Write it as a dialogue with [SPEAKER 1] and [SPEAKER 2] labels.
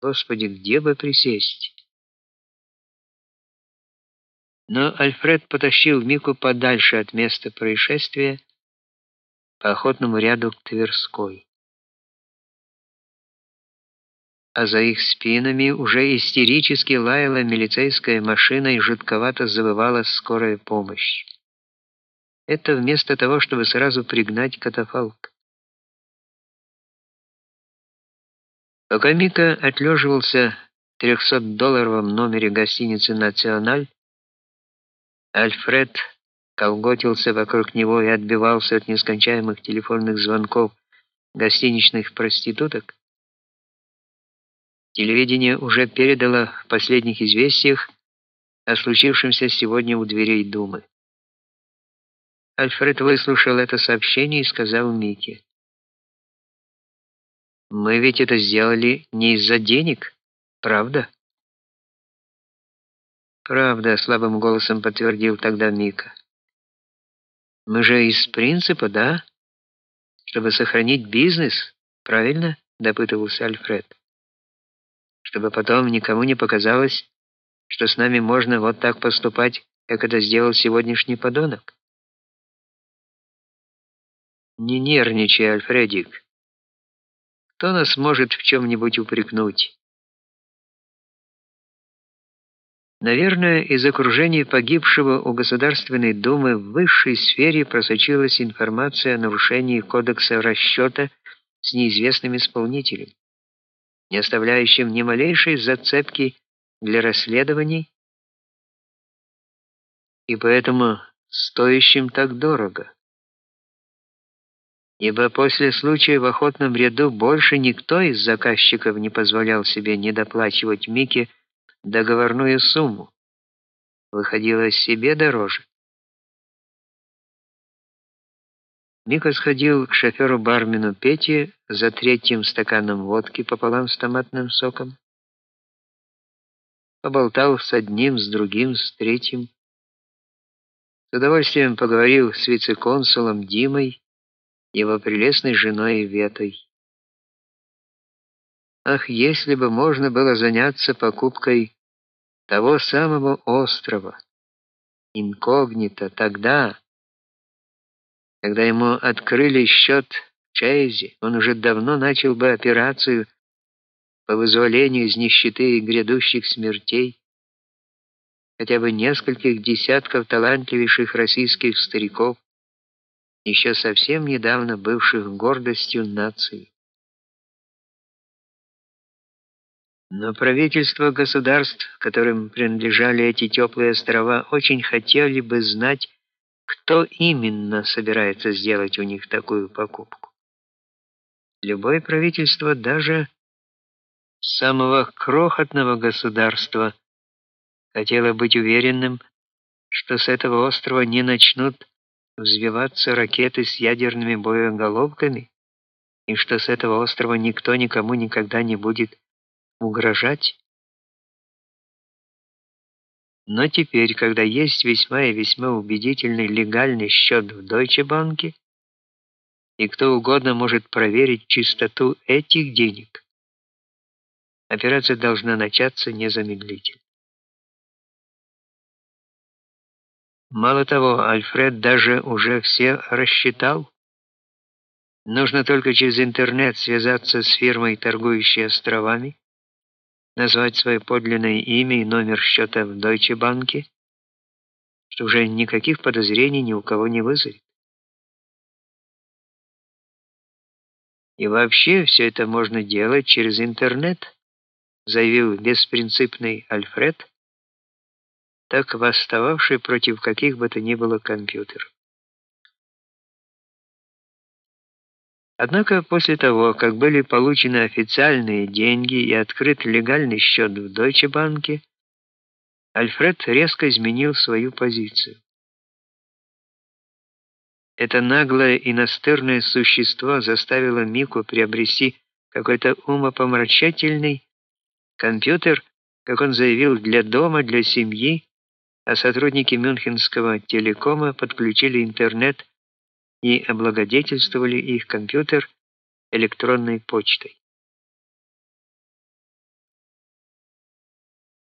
[SPEAKER 1] Господи, где бы присесть? Но Альфред потащил Мику подальше от места происшествия по охотному ряду к Тверской. А за их спинами уже истерически лаяла милицейская машина и жутковато завывала скорая помощь. Это вместо того, чтобы сразу пригнать катафалк. Пока Мика отлеживался в 300-долларовом номере гостиницы «Националь», Альфред колготился вокруг него и отбивался от нескончаемых телефонных звонков гостиничных проституток. Телевидение уже передало в последних известиях о случившемся сегодня у дверей Думы. Альфред выслушал это сообщение и сказал Мике: мы ведь это сделали не из-за денег, правда? Правда, слабым голосом подтвердил тогда Мика. Мы же из принципа, да? Чтобы сохранить бизнес, правильно? допытывался Альфред. Чтобы потом никому не показалось, что с нами можно вот так поступать, как это сделал сегодняшний подонок. Не нервничай, Альфредик. Кто нас может в чем нибудь упрекнуть? Наверное, из окружения погибшего у Государственной Думы в высшей сфере просочилась информация о нарушении кодекса расчета с неизвестным исполнителем, не оставляющим ни малейшей зацепки для расследований и поэтому стоящим так дорого ибо после случая в охотном ряду больше никто из заказчиков не позволял себе недоплачивать Мике договорную сумму. Выходило себе дороже. Мика сходил к шоферу-бармену Пете за третьим стаканом водки пополам с томатным соком. Поболтал с одним, с другим, с третьим. С удовольствием поговорил с вице-консулом Димой его прелестной женой Ветой. Ах, если бы можно было заняться покупкой того самого острова, инкогнито, тогда, когда ему открыли счет в Чейзе, он уже давно начал бы операцию по вызволению из нищеты и грядущих смертей хотя бы нескольких десятков талантливейших российских стариков, еще совсем недавно бывших гордостью нации. Но правительства государств, которым принадлежали эти теплые острова, очень хотели бы знать, кто именно собирается сделать у них такую покупку. Любое правительство, даже самого крохотного государства, хотело быть уверенным, что с этого острова не начнут взвиваться ракеты с ядерными боеголовками, и что с этого острова никто никому никогда не будет угрожать. Но теперь, когда есть весьма и весьма убедительный легальный счет в Deutsche Bank, и кто угодно может проверить чистоту этих денег, операция должна начаться незамедлительно. Мало того, Альфред даже уже все рассчитал. Нужно только через интернет связаться с фирмой, торгующей островами, назвать свое подлинное имя и номер счета в Deutsche Bank, что уже никаких подозрений ни у кого не вызовет. И вообще все это можно делать через интернет, заявил беспринципный Альфред так восстававший против каких бы то ни было компьютеров. Однако после того, как были получены официальные деньги и открыт легальный счет в Deutsche Bank, Альфред резко изменил свою позицию. Это наглое и настырное существо заставило Мику приобрести какой-то умопомрачительный компьютер, как он заявил, для дома, для семьи, а сотрудники Мюнхенского телекома подключили интернет и облагодетельствовали их компьютер электронной почтой.